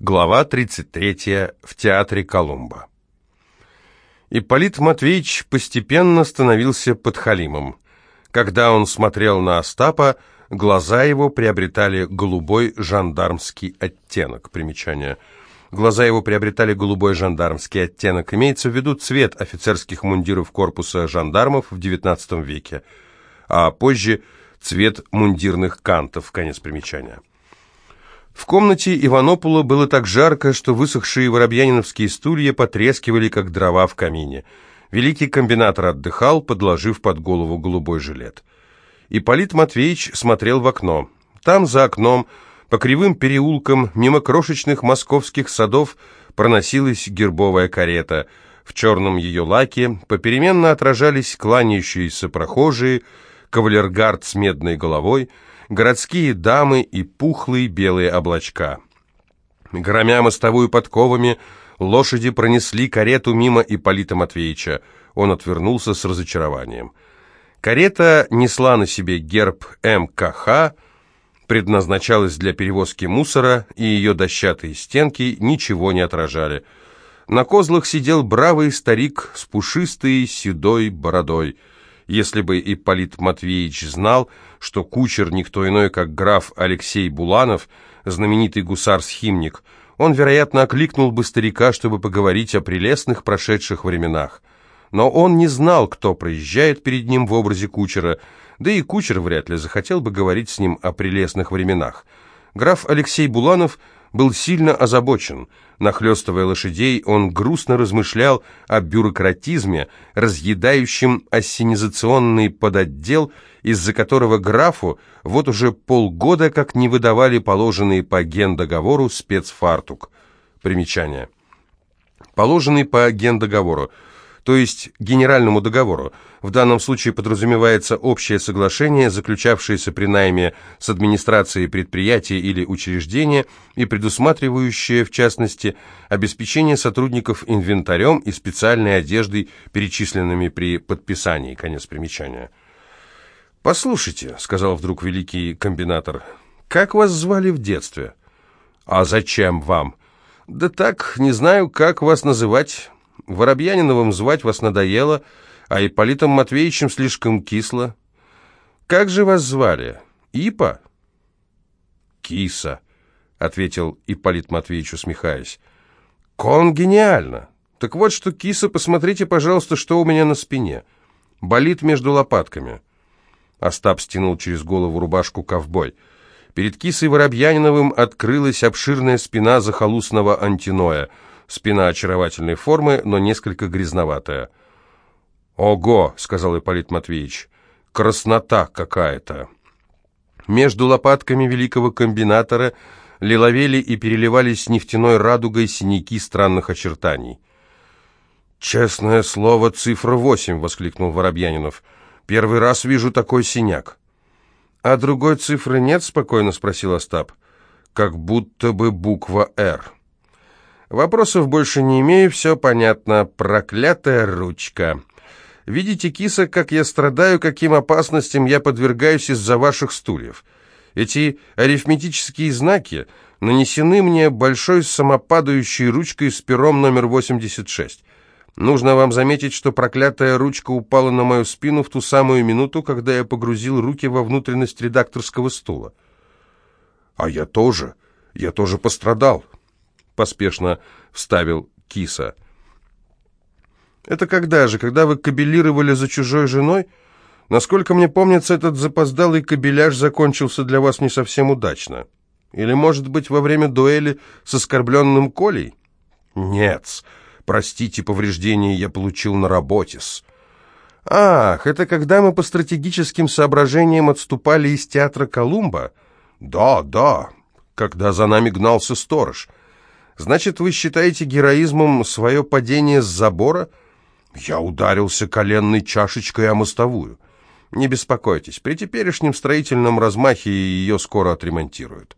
Глава 33. В театре Колумба. Ипполит Матвеевич постепенно становился подхалимом. Когда он смотрел на Остапа, глаза его приобретали голубой жандармский оттенок. Примечание. Глаза его приобретали голубой жандармский оттенок. Имеется в виду цвет офицерских мундиров корпуса жандармов в XIX веке, а позже цвет мундирных кантов. Конец примечания. В комнате Иванопула было так жарко, что высохшие воробьяниновские стулья потрескивали, как дрова в камине. Великий комбинатор отдыхал, подложив под голову голубой жилет. Ипполит Матвеевич смотрел в окно. Там, за окном, по кривым переулкам, мимо крошечных московских садов, проносилась гербовая карета. В черном ее лаке попеременно отражались кланяющиеся прохожие, кавалергард с медной головой — городские дамы и пухлые белые облачка. Громя мостовую подковами, лошади пронесли карету мимо Ипполита Матвеевича. Он отвернулся с разочарованием. Карета несла на себе герб МКХ, предназначалась для перевозки мусора, и ее дощатые стенки ничего не отражали. На козлах сидел бравый старик с пушистой седой бородой – если бы Ипполит Матвеевич знал, что кучер никто иной, как граф Алексей Буланов, знаменитый гусар-схимник, он, вероятно, окликнул бы старика, чтобы поговорить о прелестных прошедших временах. Но он не знал, кто проезжает перед ним в образе кучера, да и кучер вряд ли захотел бы говорить с ним о прелестных временах. Граф Алексей Буланов был сильно озабочен. Нахлестывая лошадей, он грустно размышлял о бюрократизме, разъедающем ассенизационный подотдел, из-за которого графу вот уже полгода как не выдавали положенный по гендоговору спецфартук. Примечание. Положенный по гендоговору – то есть генеральному договору. В данном случае подразумевается общее соглашение, заключавшееся при найме с администрацией предприятия или учреждения и предусматривающее, в частности, обеспечение сотрудников инвентарем и специальной одеждой, перечисленными при подписании. Конец примечания. «Послушайте», — сказал вдруг великий комбинатор, — «как вас звали в детстве?» «А зачем вам?» «Да так, не знаю, как вас называть». Воробьяниновым звать вас надоело, а Ипполитом Матвеевичем слишком кисло. Как же вас звали? Ипа? Киса, ответил Ипполит Матвеевич, усмехаясь. Конгениально. Так вот что, киса, посмотрите, пожалуйста, что у меня на спине. Болит между лопатками. Остап стянул через голову рубашку ковбой. Перед кисой Воробьяниновым открылась обширная спина захолустного антиноя — Спина очаровательной формы, но несколько грязноватая. «Ого!» — сказал Ипполит Матвеевич. «Краснота какая-то!» Между лопатками великого комбинатора лиловели и переливались нефтяной радугой синяки странных очертаний. «Честное слово, цифра восемь!» — воскликнул Воробьянинов. «Первый раз вижу такой синяк». «А другой цифры нет?» — спокойно спросил Остап. «Как будто бы буква «Р». Вопросов больше не имею, все понятно. Проклятая ручка. Видите, киса, как я страдаю, каким опасностям я подвергаюсь из-за ваших стульев. Эти арифметические знаки нанесены мне большой самопадающей ручкой с пером номер 86. Нужно вам заметить, что проклятая ручка упала на мою спину в ту самую минуту, когда я погрузил руки во внутренность редакторского стула. А я тоже, я тоже пострадал, поспешно вставил киса. «Это когда же? Когда вы кабелировали за чужой женой? Насколько мне помнится, этот запоздалый кабеляж закончился для вас не совсем удачно. Или, может быть, во время дуэли с оскорбленным Колей?» «Нет, простите, повреждения я получил на работе-с». «Ах, это когда мы по стратегическим соображениям отступали из театра Колумба?» «Да, да, когда за нами гнался сторож». Значит, вы считаете героизмом свое падение с забора? Я ударился коленной чашечкой о мостовую. Не беспокойтесь, при теперешнем строительном размахе ее скоро отремонтируют.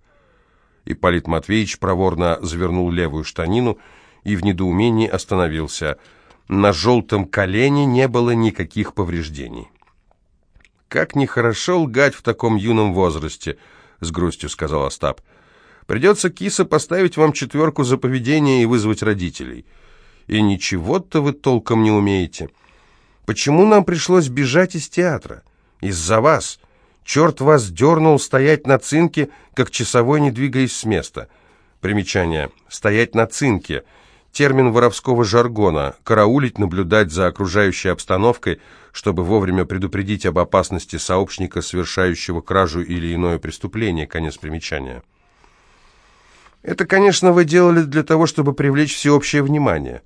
Ипполит Матвеевич проворно завернул левую штанину и в недоумении остановился. На желтом колене не было никаких повреждений. «Как нехорошо лгать в таком юном возрасте», — с грустью сказал Остап. Придется, киса, поставить вам четверку за поведение и вызвать родителей. И ничего-то вы толком не умеете. Почему нам пришлось бежать из театра? Из-за вас. Черт вас дернул стоять на цинке, как часовой, не двигаясь с места. Примечание. Стоять на цинке. Термин воровского жаргона. Караулить, наблюдать за окружающей обстановкой, чтобы вовремя предупредить об опасности сообщника, совершающего кражу или иное преступление. Конец примечания. Это, конечно, вы делали для того, чтобы привлечь всеобщее внимание.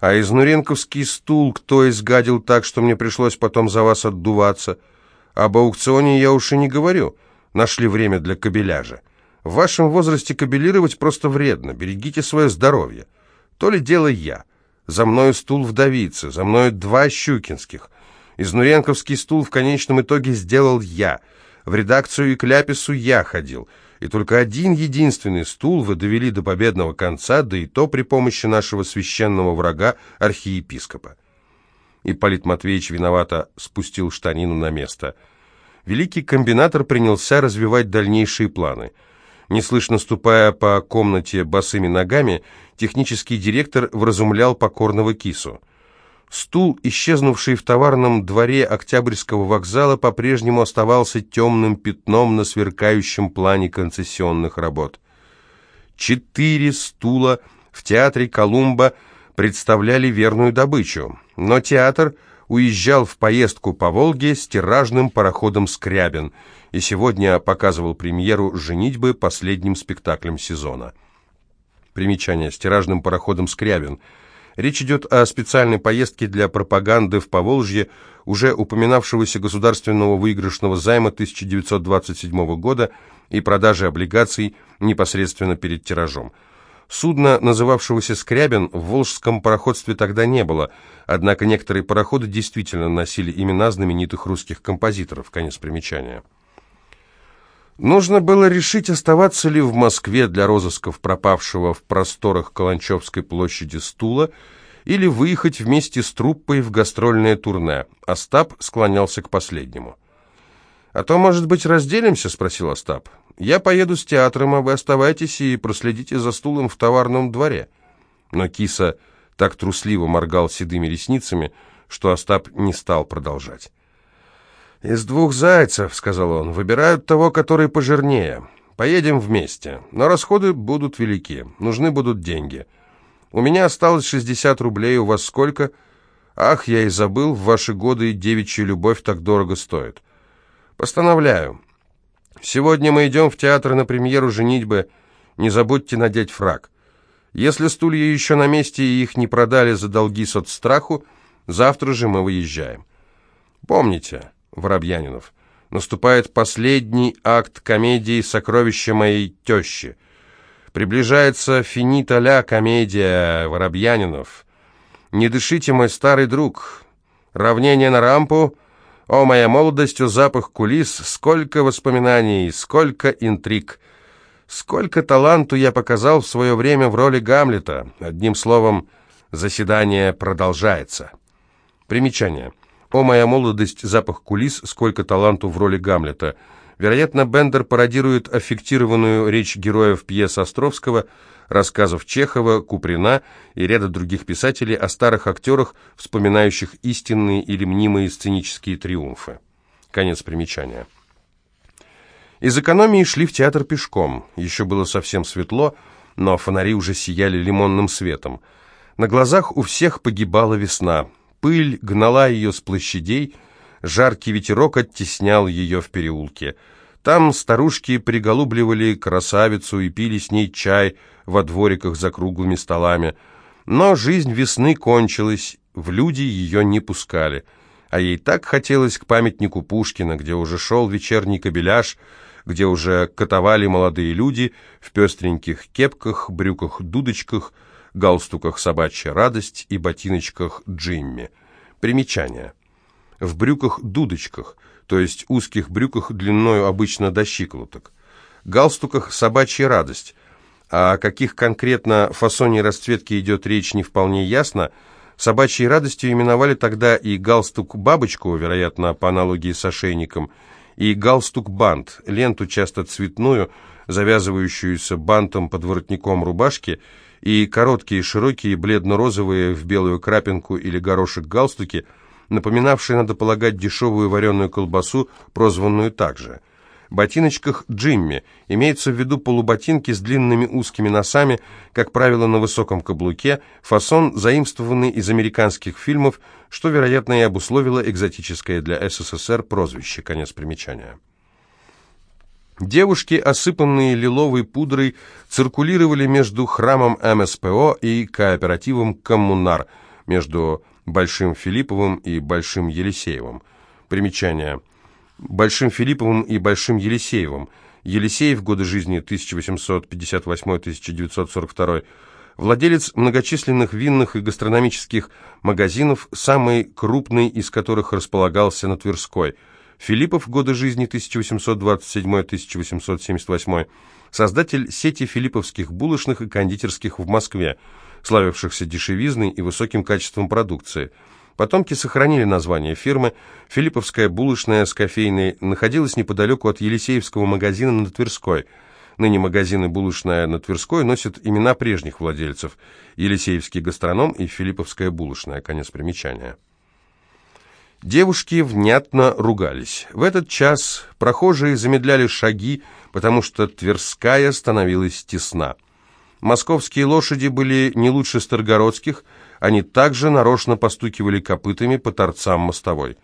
А изнуренковский стул кто изгадил так, что мне пришлось потом за вас отдуваться – об аукционе я уж и не говорю. Нашли время для кабеляжа. В вашем возрасте кабелировать просто вредно. Берегите свое здоровье. То ли дело я. За мною стул вдовицы, за мною два щукинских. Изнуренковский стул в конечном итоге сделал я. В редакцию и к я ходил. И только один единственный стул вы довели до победного конца, да и то при помощи нашего священного врага, архиепископа. Ипполит Матвеевич виновато спустил штанину на место. Великий комбинатор принялся развивать дальнейшие планы. Неслышно ступая по комнате босыми ногами, технический директор вразумлял покорного кису. Стул, исчезнувший в товарном дворе Октябрьского вокзала, по-прежнему оставался темным пятном на сверкающем плане концессионных работ. Четыре стула в театре «Колумба» представляли верную добычу, но театр уезжал в поездку по Волге с тиражным пароходом «Скрябин» и сегодня показывал премьеру «Женитьбы» последним спектаклем сезона. Примечание с тиражным пароходом «Скрябин». Речь идет о специальной поездке для пропаганды в Поволжье уже упоминавшегося государственного выигрышного займа 1927 года и продажи облигаций непосредственно перед тиражом. Судна, называвшегося «Скрябин», в волжском пароходстве тогда не было, однако некоторые пароходы действительно носили имена знаменитых русских композиторов. Конец примечания. Нужно было решить, оставаться ли в Москве для розысков пропавшего в просторах Каланчевской площади стула или выехать вместе с труппой в гастрольное турне. Остап склонялся к последнему. «А то, может быть, разделимся?» — спросил Остап. Я поеду с театром, а вы оставайтесь и проследите за стулом в товарном дворе». Но киса так трусливо моргал седыми ресницами, что Остап не стал продолжать. «Из двух зайцев, — сказал он, — выбирают того, который пожирнее. Поедем вместе, но расходы будут велики, нужны будут деньги. У меня осталось 60 рублей, у вас сколько? Ах, я и забыл, в ваши годы девичья любовь так дорого стоит. Постановляю, Сегодня мы идем в театр на премьеру «Женитьбы». Не забудьте надеть фраг. Если стулья еще на месте и их не продали за долги соцстраху, завтра же мы выезжаем. Помните, Воробьянинов, наступает последний акт комедии «Сокровище моей тещи». Приближается финита ля комедия Воробьянинов. Не дышите, мой старый друг. Равнение на рампу — о, моя молодость, о запах кулис, сколько воспоминаний, сколько интриг, сколько таланту я показал в свое время в роли Гамлета. Одним словом, заседание продолжается. Примечание. О, моя молодость, запах кулис, сколько таланту в роли Гамлета. Вероятно, Бендер пародирует аффектированную речь героев пьес Островского – рассказов Чехова, Куприна и ряда других писателей о старых актерах, вспоминающих истинные или мнимые сценические триумфы. Конец примечания. Из экономии шли в театр пешком. Еще было совсем светло, но фонари уже сияли лимонным светом. На глазах у всех погибала весна. Пыль гнала ее с площадей, жаркий ветерок оттеснял ее в переулке – там старушки приголубливали красавицу и пили с ней чай во двориках за круглыми столами. Но жизнь весны кончилась, в люди ее не пускали. А ей так хотелось к памятнику Пушкина, где уже шел вечерний кабеляж, где уже катовали молодые люди в пестреньких кепках, брюках-дудочках, галстуках «Собачья радость» и ботиночках «Джимми». Примечание. В брюках-дудочках – то есть узких брюках длиною обычно до щиколоток. Галстуках «собачья радость». А о каких конкретно фасоне расцветки идет речь не вполне ясно. Собачьей радостью именовали тогда и галстук-бабочку, вероятно, по аналогии с ошейником, и галстук-бант, ленту часто цветную, завязывающуюся бантом под воротником рубашки, и короткие, широкие, бледно-розовые в белую крапинку или горошек галстуки, напоминавшие, надо полагать, дешевую вареную колбасу, прозванную также – ботиночках Джимми. Имеется в виду полуботинки с длинными узкими носами, как правило, на высоком каблуке, фасон, заимствованный из американских фильмов, что, вероятно, и обусловило экзотическое для СССР прозвище. Конец примечания. Девушки, осыпанные лиловой пудрой, циркулировали между храмом МСПО и кооперативом «Коммунар», между Большим Филипповым и Большим Елисеевым. Примечание – Большим Филипповым и Большим Елисеевым. Елисеев, годы жизни 1858-1942, владелец многочисленных винных и гастрономических магазинов, самый крупный из которых располагался на Тверской. Филиппов, годы жизни 1827-1878, создатель сети филипповских булочных и кондитерских в Москве, славившихся дешевизной и высоким качеством продукции – Потомки сохранили название фирмы. Филипповская булочная с кофейной находилась неподалеку от Елисеевского магазина на Тверской. Ныне магазины булочная на Тверской носят имена прежних владельцев. Елисеевский гастроном и Филипповская булочная. Конец примечания. Девушки внятно ругались. В этот час прохожие замедляли шаги, потому что Тверская становилась тесна. Московские лошади были не лучше старгородских – они также нарочно постукивали копытами по торцам мостовой.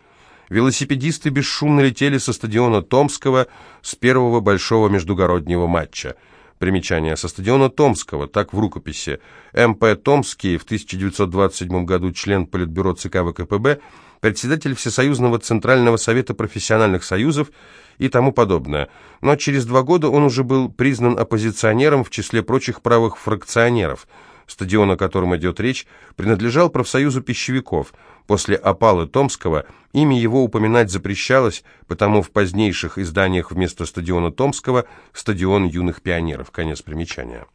Велосипедисты бесшумно летели со стадиона Томского с первого большого междугороднего матча. Примечание со стадиона Томского, так в рукописи. М.П. Томский, в 1927 году член Политбюро ЦК ВКПБ, председатель Всесоюзного Центрального Совета профессиональных союзов и тому подобное. Но через два года он уже был признан оппозиционером в числе прочих правых фракционеров – стадион, о котором идет речь, принадлежал профсоюзу пищевиков. После опалы Томского имя его упоминать запрещалось, потому в позднейших изданиях вместо стадиона Томского стадион юных пионеров. Конец примечания.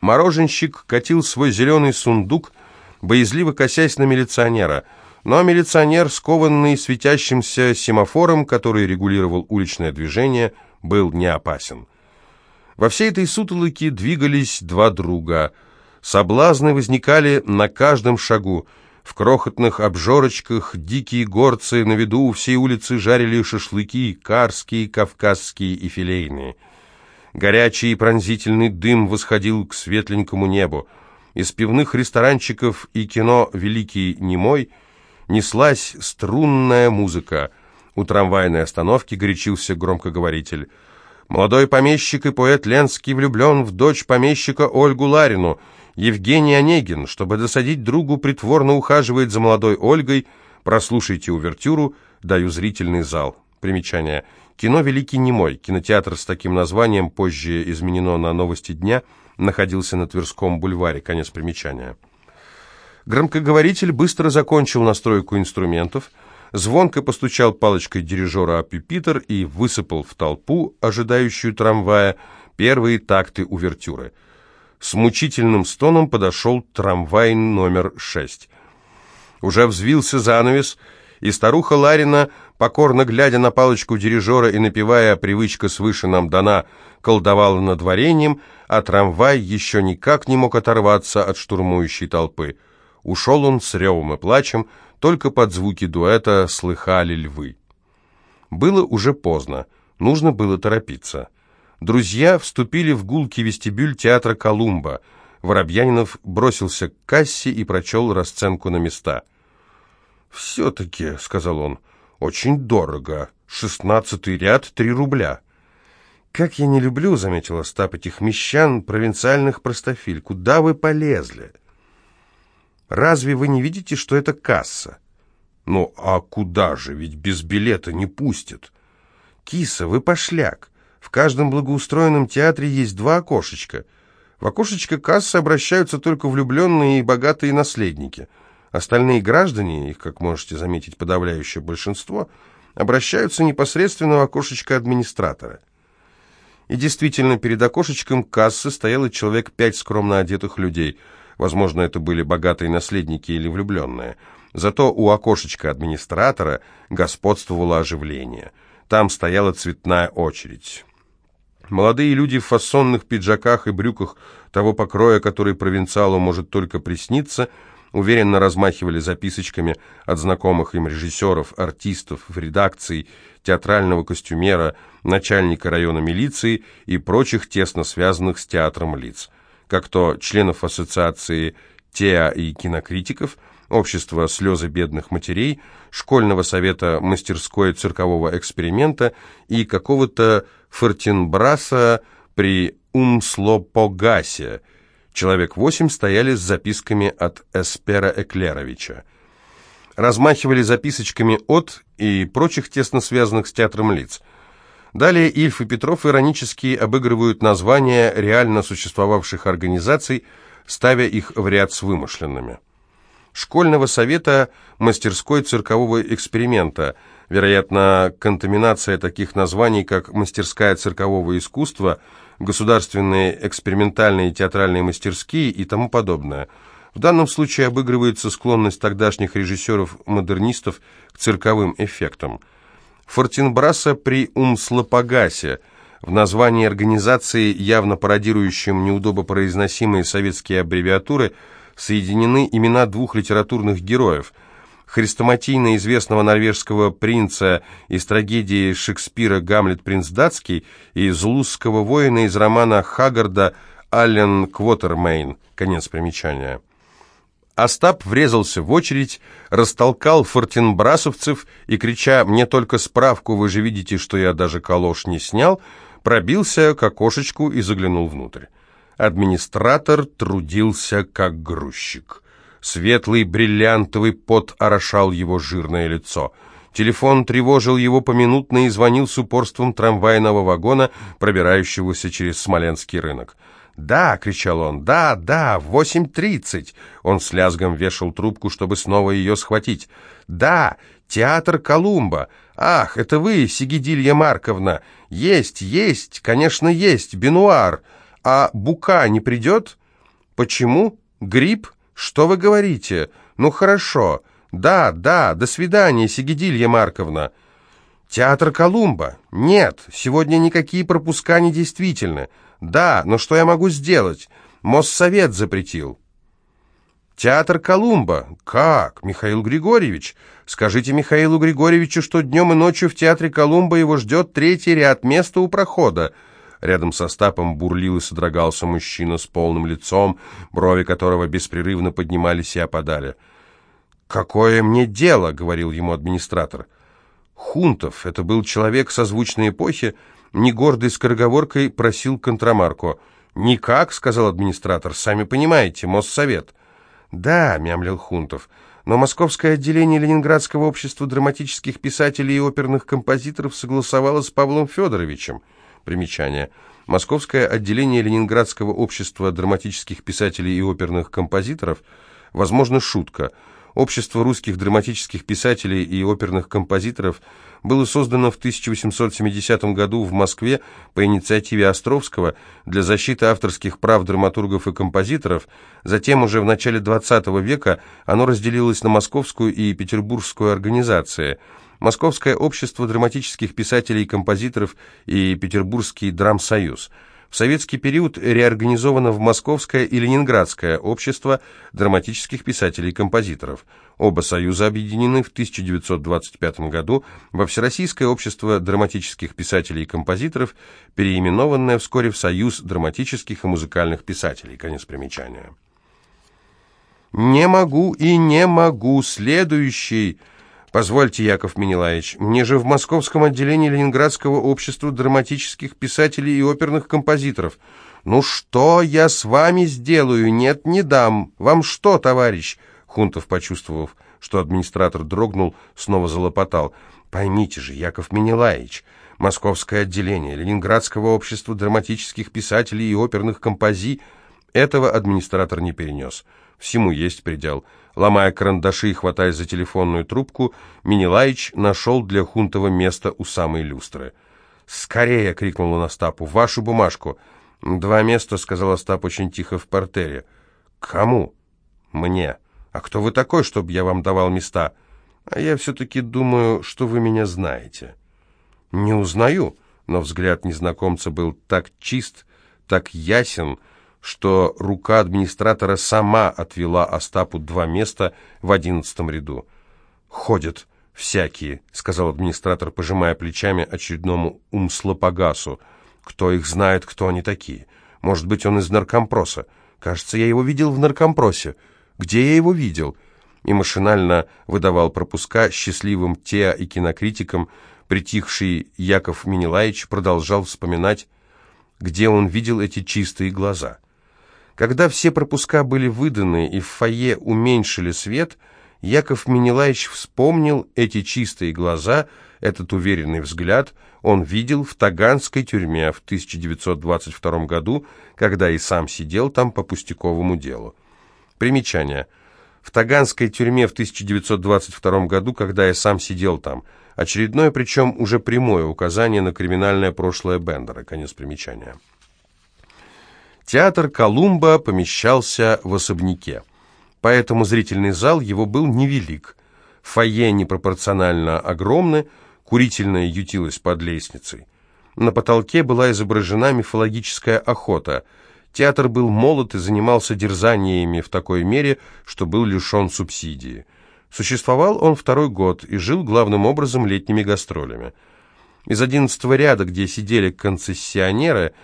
Мороженщик катил свой зеленый сундук, боязливо косясь на милиционера, но милиционер, скованный светящимся семафором, который регулировал уличное движение, был не опасен. Во всей этой сутолоке двигались два друга. Соблазны возникали на каждом шагу. В крохотных обжорочках дикие горцы на виду у всей улицы жарили шашлыки, карские, кавказские и филейные. Горячий и пронзительный дым восходил к светленькому небу. Из пивных ресторанчиков и кино «Великий немой» неслась струнная музыка. У трамвайной остановки горячился громкоговоритель – Молодой помещик и поэт Ленский влюблен в дочь помещика Ольгу Ларину. Евгений Онегин, чтобы досадить другу, притворно ухаживает за молодой Ольгой. Прослушайте увертюру, даю зрительный зал. Примечание. Кино «Великий немой». Кинотеатр с таким названием, позже изменено на «Новости дня», находился на Тверском бульваре. Конец примечания. Громкоговоритель быстро закончил настройку инструментов – звонко постучал палочкой дирижера о пюпитр и высыпал в толпу, ожидающую трамвая, первые такты увертюры. С мучительным стоном подошел трамвай номер шесть. Уже взвился занавес, и старуха Ларина, покорно глядя на палочку дирижера и напевая «Привычка свыше нам дана», колдовала над вареньем, а трамвай еще никак не мог оторваться от штурмующей толпы. Ушел он с ревом и плачем, только под звуки дуэта слыхали львы. Было уже поздно, нужно было торопиться. Друзья вступили в гулкий вестибюль театра «Колумба». Воробьянинов бросился к кассе и прочел расценку на места. «Все-таки», — сказал он, — «очень дорого. Шестнадцатый ряд — три рубля». «Как я не люблю», — заметил Остап, — «этих мещан, провинциальных простофиль. Куда вы полезли?» Разве вы не видите, что это касса? Ну, а куда же, ведь без билета не пустят. Киса, вы пошляк. В каждом благоустроенном театре есть два окошечка. В окошечко кассы обращаются только влюбленные и богатые наследники. Остальные граждане, их, как можете заметить, подавляющее большинство, обращаются непосредственно в окошечко администратора. И действительно, перед окошечком кассы стояло человек пять скромно одетых людей – Возможно, это были богатые наследники или влюбленные. Зато у окошечка администратора господствовало оживление. Там стояла цветная очередь. Молодые люди в фасонных пиджаках и брюках того покроя, который провинциалу может только присниться, уверенно размахивали записочками от знакомых им режиссеров, артистов, в редакции, театрального костюмера, начальника района милиции и прочих тесно связанных с театром лиц, как то членов ассоциации «Теа» и кинокритиков – общества «Слезы бедных матерей», школьного совета мастерской циркового эксперимента и какого-то Фортинбраса при Умслопогасе. Человек восемь стояли с записками от Эспера Эклеровича. Размахивали записочками от и прочих тесно связанных с театром лиц. Далее Ильф и Петров иронически обыгрывают названия реально существовавших организаций, ставя их в ряд с вымышленными школьного совета мастерской циркового эксперимента. Вероятно, контаминация таких названий, как «Мастерская циркового искусства», «Государственные экспериментальные театральные мастерские» и тому подобное. В данном случае обыгрывается склонность тогдашних режиссеров-модернистов к цирковым эффектам. Фортинбраса при Умслопогасе – в названии организации, явно пародирующем неудобопроизносимые советские аббревиатуры, соединены имена двух литературных героев – хрестоматийно известного норвежского принца из трагедии Шекспира «Гамлет принц датский» и зулусского воина из романа Хаггарда «Аллен Квотермейн». Конец примечания. Остап врезался в очередь, растолкал фортенбрасовцев и, крича «Мне только справку, вы же видите, что я даже калош не снял», пробился к окошечку и заглянул внутрь. Администратор трудился как грузчик. Светлый бриллиантовый пот орошал его жирное лицо. Телефон тревожил его поминутно и звонил с упорством трамвайного вагона, пробирающегося через Смоленский рынок. «Да!» — кричал он. «Да, да! Восемь тридцать!» Он с лязгом вешал трубку, чтобы снова ее схватить. «Да! Театр Колумба! Ах, это вы, Сигидилья Марковна! Есть, есть! Конечно, есть! Бенуар!» А Бука не придет? Почему? Грипп? Что вы говорите? Ну хорошо. Да, да, до свидания, Сигидилья Марковна. Театр Колумба? Нет, сегодня никакие пропуска не действительны. Да, но что я могу сделать? Моссовет запретил. Театр Колумба? Как? Михаил Григорьевич? Скажите Михаилу Григорьевичу, что днем и ночью в Театре Колумба его ждет третий ряд места у прохода. Рядом со Стапом бурлил и содрогался мужчина с полным лицом, брови которого беспрерывно поднимались и опадали. «Какое мне дело?» — говорил ему администратор. Хунтов, это был человек созвучной эпохи, не гордой скороговоркой просил контрамарку. «Никак», — сказал администратор, — «сами понимаете, Моссовет». «Да», — мямлил Хунтов, — «но Московское отделение Ленинградского общества драматических писателей и оперных композиторов согласовало с Павлом Федоровичем». Примечание. Московское отделение Ленинградского общества драматических писателей и оперных композиторов, возможно, шутка. Общество русских драматических писателей и оперных композиторов было создано в 1870 году в Москве по инициативе Островского для защиты авторских прав драматургов и композиторов. Затем уже в начале XX века оно разделилось на московскую и петербургскую организации – Московское общество драматических писателей и композиторов и Петербургский драмсоюз. В советский период реорганизовано в Московское и Ленинградское общество драматических писателей и композиторов. Оба союза объединены в 1925 году во Всероссийское общество драматических писателей и композиторов, переименованное вскоре в Союз драматических и музыкальных писателей. Конец примечания. «Не могу и не могу. Следующий...» Позвольте, Яков Менелаевич, мне же в московском отделении Ленинградского общества драматических писателей и оперных композиторов. Ну что я с вами сделаю? Нет, не дам. Вам что, товарищ? Хунтов, почувствовав, что администратор дрогнул, снова залопотал. Поймите же, Яков Менелаевич, московское отделение Ленинградского общества драматических писателей и оперных компози... Этого администратор не перенес. Всему есть предел. Ломая карандаши и хватаясь за телефонную трубку, Минилаич нашел для Хунтова место у самой люстры. «Скорее!» — крикнул он Остапу. «Вашу бумажку!» «Два места», — сказал Остап очень тихо в портере. «Кому?» «Мне. А кто вы такой, чтобы я вам давал места?» «А я все-таки думаю, что вы меня знаете». «Не узнаю. но взгляд незнакомца был так чист, так ясен, что рука администратора сама отвела Остапу два места в одиннадцатом ряду. «Ходят всякие», — сказал администратор, пожимая плечами очередному умслопогасу. «Кто их знает, кто они такие? Может быть, он из наркомпроса? Кажется, я его видел в наркомпросе. Где я его видел?» И машинально выдавал пропуска счастливым теа и кинокритикам. Притихший Яков Минилаевич продолжал вспоминать, где он видел эти чистые глаза. Когда все пропуска были выданы и в фойе уменьшили свет, Яков Минилаевич вспомнил эти чистые глаза, этот уверенный взгляд он видел в Таганской тюрьме в 1922 году, когда и сам сидел там по пустяковому делу. Примечание. В Таганской тюрьме в 1922 году, когда я сам сидел там. Очередное, причем уже прямое указание на криминальное прошлое Бендера. Конец примечания. Театр Колумба помещался в особняке, поэтому зрительный зал его был невелик. Фойе непропорционально огромны, курительная ютилась под лестницей. На потолке была изображена мифологическая охота. Театр был молод и занимался дерзаниями в такой мере, что был лишен субсидии. Существовал он второй год и жил главным образом летними гастролями. Из одиннадцатого ряда, где сидели концессионеры,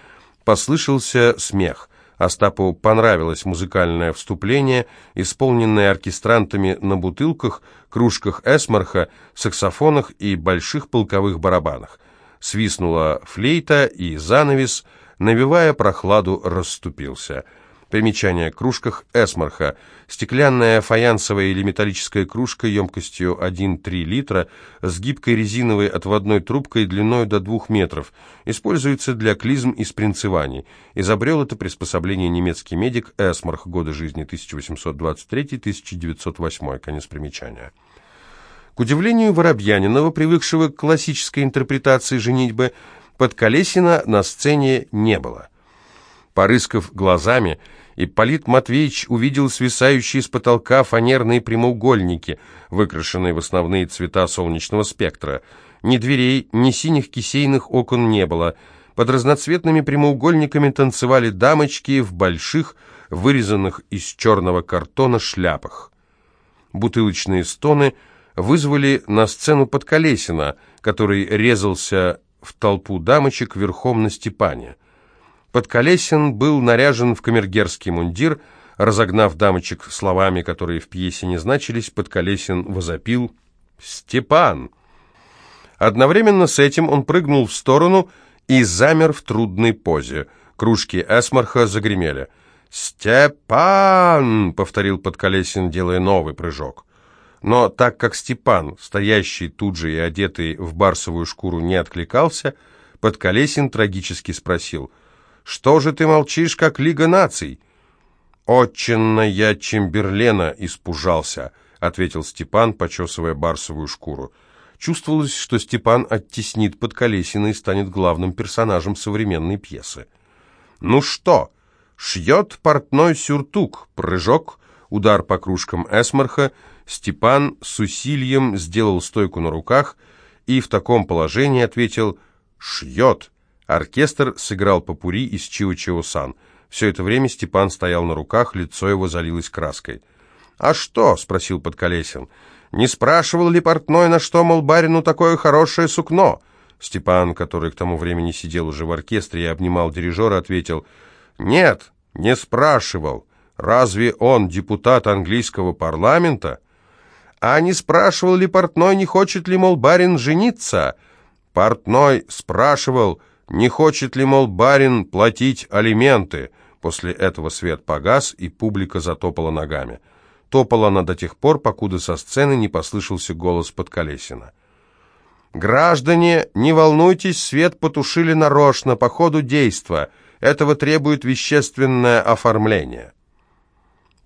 Послышался смех. Остапу понравилось музыкальное вступление, исполненное оркестрантами на бутылках, кружках эсмарха, саксофонах и больших полковых барабанах. Свистнула флейта, и занавес, навевая прохладу, расступился — Примечание. Кружках Эсмарха. Стеклянная фаянсовая или металлическая кружка емкостью 1-3 литра с гибкой резиновой отводной трубкой длиной до 2 метров. Используется для клизм и спринцеваний. Изобрел это приспособление немецкий медик Эсмарх. Годы жизни 1823-1908. Конец примечания. К удивлению Воробьянинова, привыкшего к классической интерпретации женитьбы, Подколесина на сцене не было. Порыскав глазами, Ипполит Матвеевич увидел свисающие с потолка фанерные прямоугольники, выкрашенные в основные цвета солнечного спектра. Ни дверей, ни синих кисейных окон не было. Под разноцветными прямоугольниками танцевали дамочки в больших, вырезанных из черного картона шляпах. Бутылочные стоны вызвали на сцену Подколесина, который резался в толпу дамочек верхом на Степане. Подколесин был наряжен в камергерский мундир, разогнав дамочек словами, которые в пьесе не значились, Подколесин возопил «Степан!». Одновременно с этим он прыгнул в сторону и замер в трудной позе. Кружки эсмарха загремели. «Степан!» — повторил Подколесин, делая новый прыжок. Но так как Степан, стоящий тут же и одетый в барсовую шкуру, не откликался, Подколесин трагически спросил — что же ты молчишь, как Лига наций?» «Отчинно я Чемберлена испужался», — ответил Степан, почесывая барсовую шкуру. Чувствовалось, что Степан оттеснит под колесина и станет главным персонажем современной пьесы. «Ну что, шьет портной сюртук, прыжок, удар по кружкам эсмарха, Степан с усилием сделал стойку на руках и в таком положении ответил «шьет». Оркестр сыграл попури из Чио-Чио-Сан. Все это время Степан стоял на руках, лицо его залилось краской. «А что?» — спросил Подколесин. «Не спрашивал ли портной, на что, мол, барину такое хорошее сукно?» Степан, который к тому времени сидел уже в оркестре и обнимал дирижера, ответил, «Нет, не спрашивал. Разве он депутат английского парламента?» «А не спрашивал ли портной, не хочет ли, мол, барин жениться?» «Портной спрашивал, не хочет ли, мол, барин платить алименты? После этого свет погас, и публика затопала ногами. Топала она до тех пор, покуда со сцены не послышался голос Подколесина. «Граждане, не волнуйтесь, свет потушили нарочно, по ходу действа. Этого требует вещественное оформление».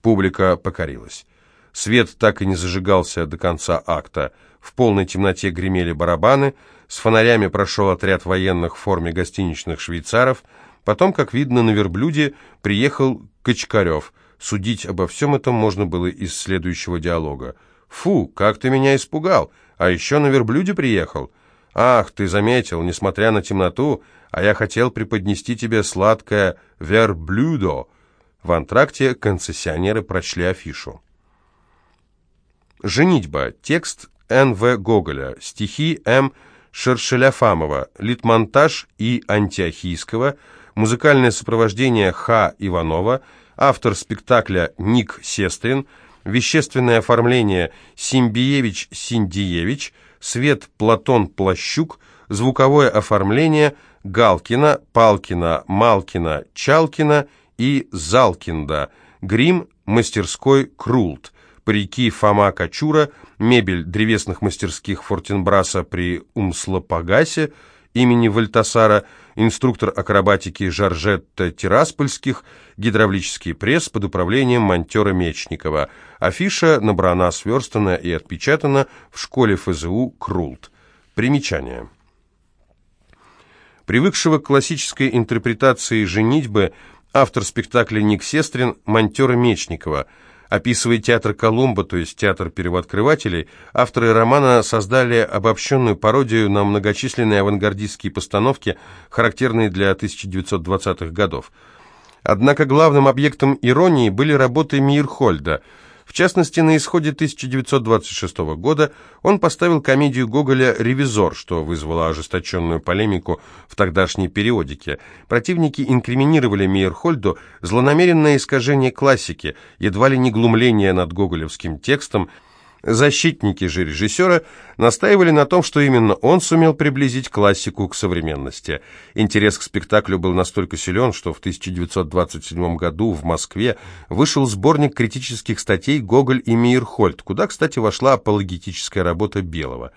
Публика покорилась. Свет так и не зажигался до конца акта. В полной темноте гремели барабаны, с фонарями прошел отряд военных в форме гостиничных швейцаров, потом, как видно, на верблюде приехал Кочкарев. Судить обо всем этом можно было из следующего диалога. «Фу, как ты меня испугал! А еще на верблюде приехал!» «Ах, ты заметил, несмотря на темноту, а я хотел преподнести тебе сладкое верблюдо». В антракте концессионеры прочли афишу. «Женитьба». Текст Н.В. Гоголя. Стихи М. Шершеляфамова. Литмонтаж И. Антиохийского. Музыкальное сопровождение Х. Иванова. Автор спектакля Ник Сестрин. Вещественное оформление Симбиевич Синдиевич. Свет Платон Плащук. Звуковое оформление Галкина, Палкина, Малкина, Чалкина и Залкинда. Грим мастерской Крулт парики Фома Качура, мебель древесных мастерских Фортенбраса при Умслопогасе имени Вальтасара, инструктор акробатики Жоржетта Тираспольских, гидравлический пресс под управлением монтера Мечникова. Афиша набрана, сверстана и отпечатана в школе ФЗУ «Крулт». Примечание. Привыкшего к классической интерпретации «женитьбы» автор спектакля Ник Сестрин монтера Мечникова – Описывая театр Колумба, то есть театр первооткрывателей, авторы романа создали обобщенную пародию на многочисленные авангардистские постановки, характерные для 1920-х годов. Однако главным объектом иронии были работы Мирхольда – в частности, на исходе 1926 года он поставил комедию Гоголя «Ревизор», что вызвало ожесточенную полемику в тогдашней периодике. Противники инкриминировали Мейерхольду злонамеренное искажение классики, едва ли не глумление над гоголевским текстом – Защитники же режиссера настаивали на том, что именно он сумел приблизить классику к современности. Интерес к спектаклю был настолько силен, что в 1927 году в Москве вышел сборник критических статей «Гоголь и Мейерхольд», куда, кстати, вошла апологетическая работа Белого.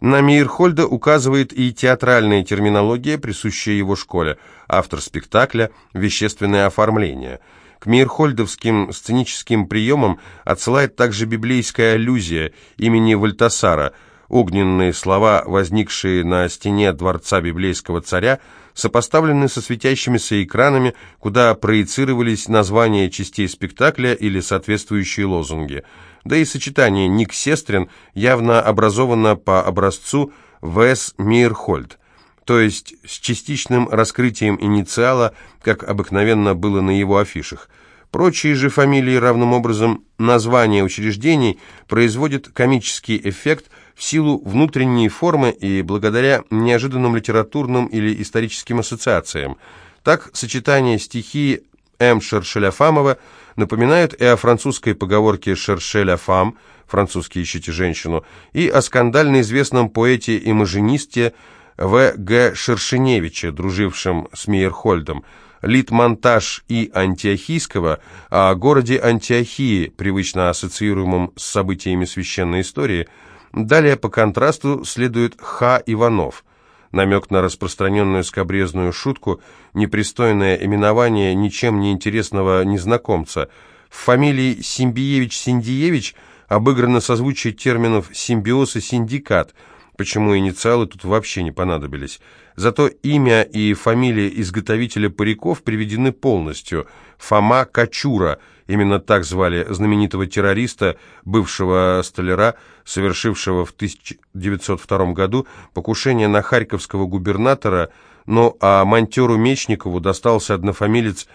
На Мейерхольда указывает и театральная терминология, присущая его школе, автор спектакля «Вещественное оформление». К мирхольдовским сценическим приемам отсылает также библейская аллюзия имени Вальтасара. Огненные слова, возникшие на стене дворца библейского царя, сопоставлены со светящимися экранами, куда проецировались названия частей спектакля или соответствующие лозунги. Да и сочетание «Ник Сестрин» явно образовано по образцу В.С. Мейерхольд то есть с частичным раскрытием инициала, как обыкновенно было на его афишах. Прочие же фамилии, равным образом названия учреждений, производят комический эффект в силу внутренней формы и благодаря неожиданным литературным или историческим ассоциациям. Так, сочетание стихии М. Шершеля-Фамова напоминают и о французской поговорке «Шершеля-Фам» «Французский ищите женщину» и о скандально известном поэте и маженисте в. Г. Шершеневича, дружившем с Мейерхольдом, литмонтаж И. Антиохийского о городе Антиохии, привычно ассоциируемом с событиями священной истории. Далее по контрасту следует Х. Иванов. Намек на распространенную скобрезную шутку, непристойное именование ничем не интересного незнакомца. В фамилии Симбиевич-Синдиевич обыграно созвучие терминов «симбиоз» и «синдикат», почему инициалы тут вообще не понадобились. Зато имя и фамилия изготовителя париков приведены полностью. Фома Качура, именно так звали знаменитого террориста, бывшего столяра, совершившего в 1902 году покушение на харьковского губернатора, ну а монтеру Мечникову достался однофамилец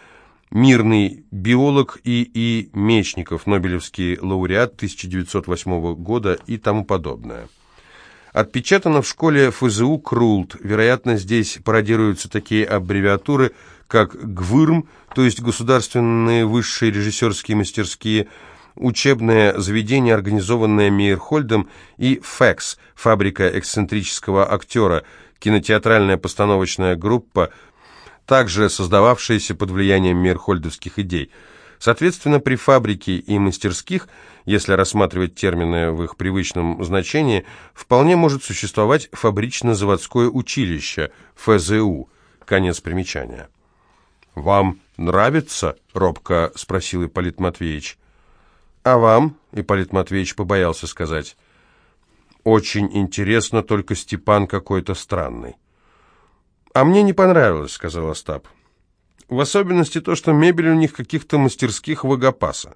мирный биолог И. И. Мечников, Нобелевский лауреат 1908 года и тому подобное. Отпечатано в школе ФЗУ «Крулт». Вероятно, здесь пародируются такие аббревиатуры, как ГВИРМ, то есть Государственные высшие режиссерские мастерские, учебное заведение, организованное Мейерхольдом, и ФЭКС, фабрика эксцентрического актера, кинотеатральная постановочная группа, также создававшаяся под влиянием мейерхольдовских идей – Соответственно, при фабрике и мастерских, если рассматривать термины в их привычном значении, вполне может существовать фабрично-заводское училище, ФЗУ. Конец примечания. «Вам нравится?» — робко спросил Ипполит Матвеевич. «А вам?» — Ипполит Матвеевич побоялся сказать. «Очень интересно, только Степан какой-то странный». «А мне не понравилось», — сказал Остап. В особенности то, что мебель у них каких-то мастерских вагопаса.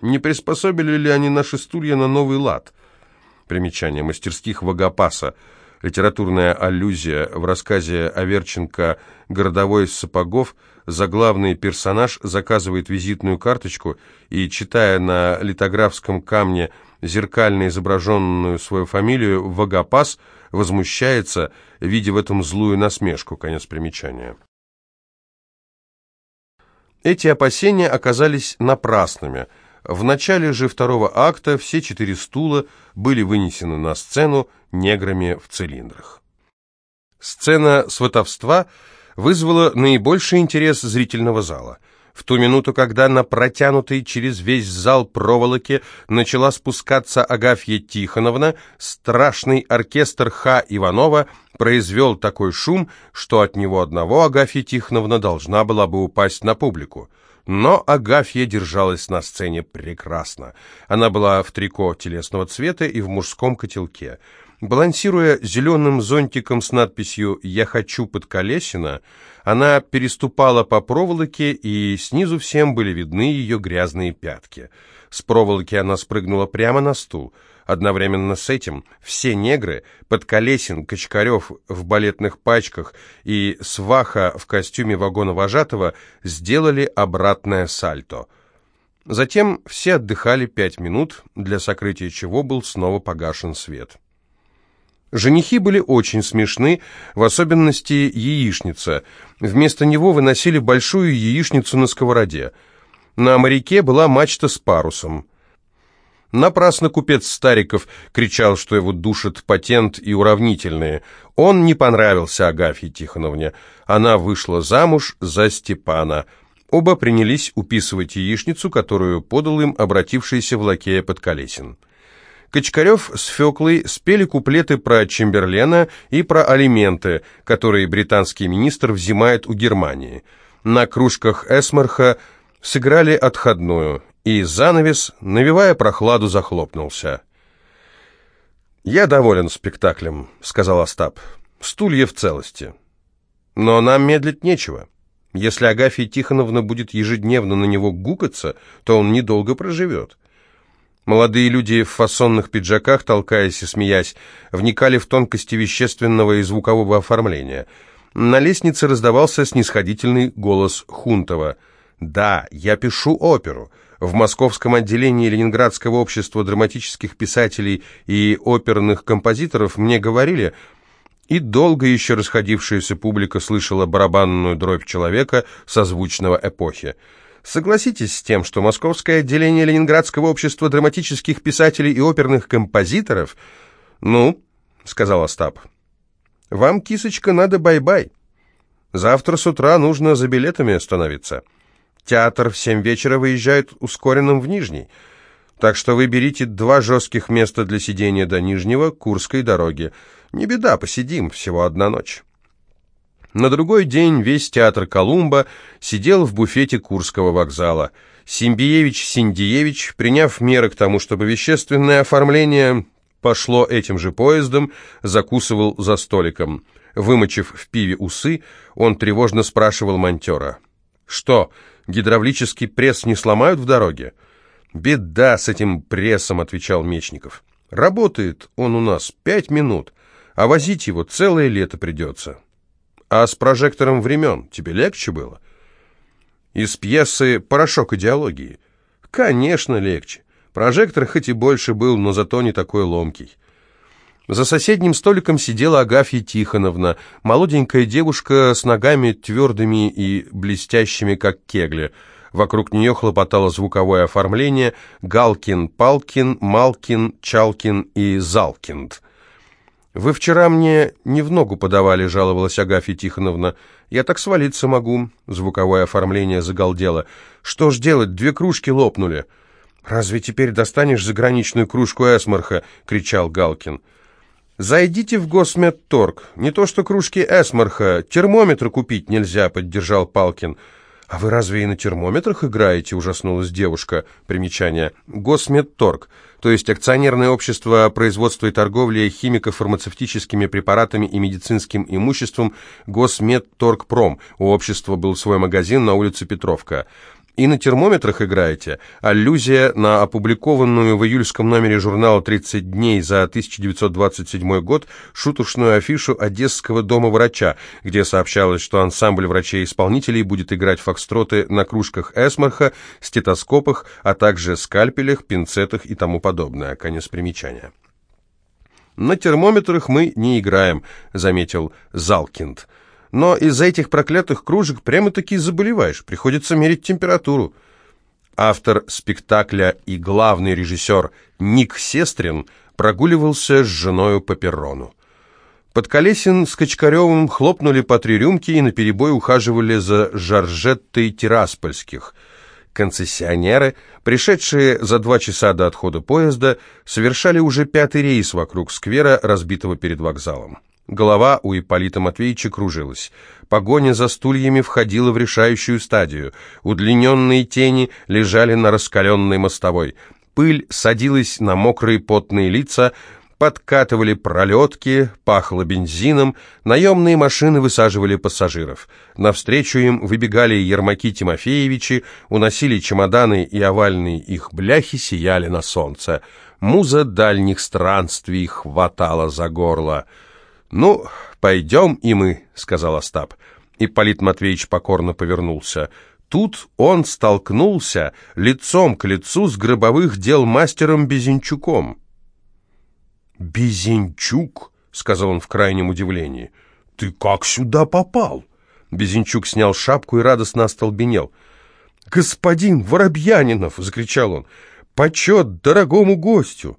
Не приспособили ли они наши стулья на новый лад? Примечание мастерских вагопаса. Литературная аллюзия в рассказе Аверченко «Городовой из сапогов» заглавный персонаж заказывает визитную карточку и, читая на литографском камне зеркально изображенную свою фамилию «Вагапас», возмущается, видя в этом злую насмешку. Конец примечания. Эти опасения оказались напрасными. В начале же второго акта все четыре стула были вынесены на сцену неграми в цилиндрах. Сцена сватовства вызвала наибольший интерес зрительного зала – в ту минуту, когда на протянутой через весь зал проволоке начала спускаться Агафья Тихоновна, страшный оркестр Х. Иванова произвел такой шум, что от него одного Агафья Тихоновна должна была бы упасть на публику. Но Агафья держалась на сцене прекрасно. Она была в трико телесного цвета и в мужском котелке. Балансируя зеленым зонтиком с надписью «Я хочу под колесина», она переступала по проволоке, и снизу всем были видны ее грязные пятки. С проволоки она спрыгнула прямо на стул. Одновременно с этим все негры, Подколесин, Кочкарев в балетных пачках и Сваха в костюме вагона-вожатого сделали обратное сальто. Затем все отдыхали пять минут, для сокрытия чего был снова погашен свет. Женихи были очень смешны, в особенности яичница. Вместо него выносили большую яичницу на сковороде. На моряке была мачта с парусом. Напрасно купец Стариков кричал, что его душат патент и уравнительные. Он не понравился Агафье Тихоновне. Она вышла замуж за Степана. Оба принялись уписывать яичницу, которую подал им обратившийся в лакея Подколесин. Кочкарев с Феклой спели куплеты про Чемберлена и про алименты, которые британский министр взимает у Германии. На кружках Эсмарха сыграли отходную, и занавес, навевая прохладу, захлопнулся. «Я доволен спектаклем», — сказал Остап. «Стулья в целости. Но нам медлить нечего. Если Агафья Тихоновна будет ежедневно на него гукаться, то он недолго проживет». Молодые люди в фасонных пиджаках, толкаясь и смеясь, вникали в тонкости вещественного и звукового оформления. На лестнице раздавался снисходительный голос Хунтова. «Да, я пишу оперу. В московском отделении Ленинградского общества драматических писателей и оперных композиторов мне говорили...» И долго еще расходившаяся публика слышала барабанную дробь человека созвучного эпохи. Согласитесь с тем, что московское отделение Ленинградского общества драматических писателей и оперных композиторов... Ну, — сказал Остап, — вам, кисочка, надо бай-бай. Завтра с утра нужно за билетами становиться. Театр в семь вечера выезжает ускоренным в Нижний, так что вы берите два жестких места для сидения до Нижнего Курской дороги. Не беда, посидим, всего одна ночь». На другой день весь театр Колумба сидел в буфете Курского вокзала. Симбиевич Синдиевич, приняв меры к тому, чтобы вещественное оформление пошло этим же поездом, закусывал за столиком. Вымочив в пиве усы, он тревожно спрашивал монтера. «Что, гидравлический пресс не сломают в дороге?» «Беда с этим прессом», — отвечал Мечников. «Работает он у нас пять минут, а возить его целое лето придется». А с прожектором времен тебе легче было? Из пьесы «Порошок идеологии». Конечно, легче. Прожектор хоть и больше был, но зато не такой ломкий. За соседним столиком сидела Агафья Тихоновна, молоденькая девушка с ногами твердыми и блестящими, как кегли. Вокруг нее хлопотало звуковое оформление «Галкин», «Палкин», «Малкин», «Чалкин» и «Залкинд». «Вы вчера мне не в ногу подавали», — жаловалась Агафья Тихоновна. «Я так свалиться могу». Звуковое оформление загалдело. «Что ж делать? Две кружки лопнули». «Разве теперь достанешь заграничную кружку эсмарха?» — кричал Галкин. «Зайдите в Госмедторг. Не то что кружки эсмарха, термометр купить нельзя», — поддержал Палкин. «А вы разве и на термометрах играете?» — ужаснулась девушка. Примечание. «Госмедторг» то есть акционерное общество производства и торговли химико-фармацевтическими препаратами и медицинским имуществом Госмедторгпром. У общества был свой магазин на улице Петровка. И на термометрах играете. Аллюзия на опубликованную в июльском номере журнала «30 дней» за 1927 год шуточную афишу Одесского дома врача, где сообщалось, что ансамбль врачей-исполнителей будет играть фокстроты на кружках эсмарха, стетоскопах, а также скальпелях, пинцетах и тому подобное. Конец примечания. «На термометрах мы не играем», — заметил Залкинд но из-за этих проклятых кружек прямо-таки заболеваешь, приходится мерить температуру. Автор спектакля и главный режиссер Ник Сестрин прогуливался с женою по перрону. Подколесин с Качкаревым хлопнули по три рюмки и наперебой ухаживали за Жоржеттой Тираспольских. Концессионеры, пришедшие за два часа до отхода поезда, совершали уже пятый рейс вокруг сквера, разбитого перед вокзалом. Голова у Ипполита Матвеевича кружилась. Погоня за стульями входила в решающую стадию. Удлиненные тени лежали на раскаленной мостовой. Пыль садилась на мокрые потные лица, подкатывали пролетки, пахло бензином, наемные машины высаживали пассажиров. Навстречу им выбегали Ермаки Тимофеевичи, уносили чемоданы и овальные их бляхи сияли на солнце. Муза дальних странствий хватала за горло. «Ну, пойдем и мы», — сказал Остап. Ипполит Матвеевич покорно повернулся. Тут он столкнулся лицом к лицу с гробовых дел мастером Безенчуком. «Безенчук?» — сказал он в крайнем удивлении. «Ты как сюда попал?» Безенчук снял шапку и радостно остолбенел. «Господин Воробьянинов!» — закричал он. «Почет дорогому гостю!»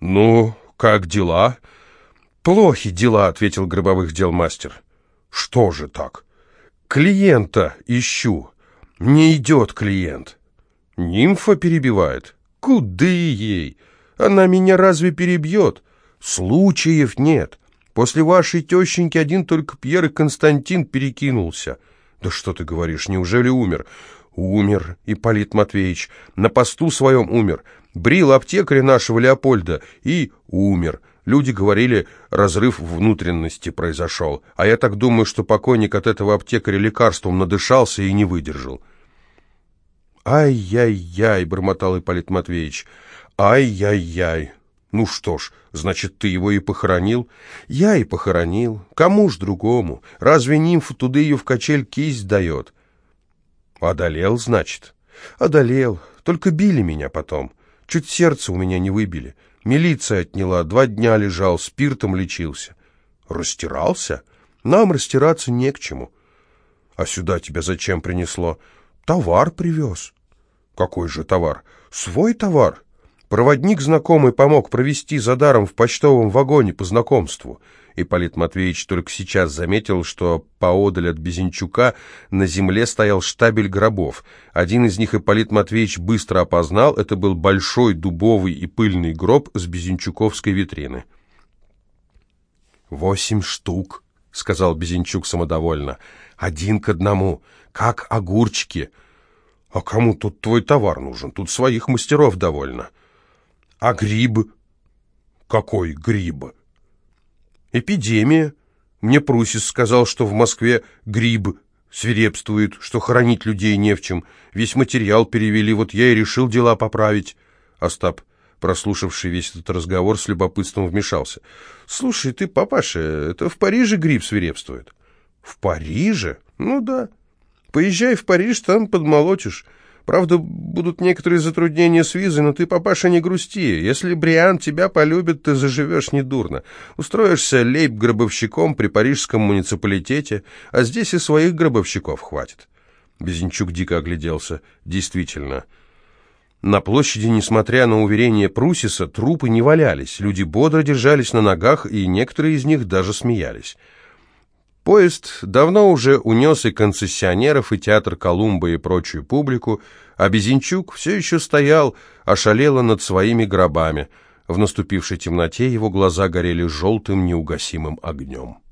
«Ну, как дела?» «Плохи дела», — ответил гробовых дел мастер. «Что же так?» «Клиента ищу. Не идет клиент». «Нимфа перебивает». «Куды ей? Она меня разве перебьет? Случаев нет. После вашей тещеньки один только Пьер и Константин перекинулся». «Да что ты говоришь, неужели умер?» «Умер, Ипполит Матвеевич. На посту своем умер. Брил аптекаря нашего Леопольда и умер». Люди говорили, разрыв внутренности произошел, а я так думаю, что покойник от этого аптекаря лекарством надышался и не выдержал. «Ай-яй-яй!» — бормотал Ипполит Матвеевич. «Ай-яй-яй!» «Ну что ж, значит, ты его и похоронил?» «Я и похоронил. Кому ж другому? Разве нимфа туда ее в качель кисть дает?» «Одолел, значит?» «Одолел. Только били меня потом. Чуть сердце у меня не выбили. Милиция отняла, два дня лежал, спиртом лечился. Растирался? Нам растираться не к чему. А сюда тебя зачем принесло? Товар привез. Какой же товар? Свой товар. Проводник знакомый помог провести за даром в почтовом вагоне по знакомству. Ипполит Матвеевич только сейчас заметил, что поодаль от Безенчука на земле стоял штабель гробов. Один из них Ипполит Матвеевич быстро опознал, это был большой дубовый и пыльный гроб с Безенчуковской витрины. «Восемь штук», — сказал Безенчук самодовольно. «Один к одному, как огурчики». «А кому тут твой товар нужен? Тут своих мастеров довольно». «А гриб?» «Какой гриб?» Эпидемия. Мне Прусис сказал, что в Москве гриб свирепствует, что хоронить людей не в чем. Весь материал перевели, вот я и решил дела поправить. Остап, прослушавший весь этот разговор, с любопытством вмешался. «Слушай, ты, папаша, это в Париже гриб свирепствует?» «В Париже? Ну да. Поезжай в Париж, там подмолотишь. Правда, будут некоторые затруднения с визой, но ты, папаша, не грусти. Если Бриан тебя полюбит, ты заживешь недурно. Устроишься лейб-гробовщиком при парижском муниципалитете, а здесь и своих гробовщиков хватит». Безенчук дико огляделся. «Действительно». На площади, несмотря на уверение Прусиса, трупы не валялись, люди бодро держались на ногах, и некоторые из них даже смеялись. Поезд давно уже унес и концессионеров, и театр Колумба, и прочую публику, а Безенчук все еще стоял, ошалело над своими гробами. В наступившей темноте его глаза горели желтым неугасимым огнем.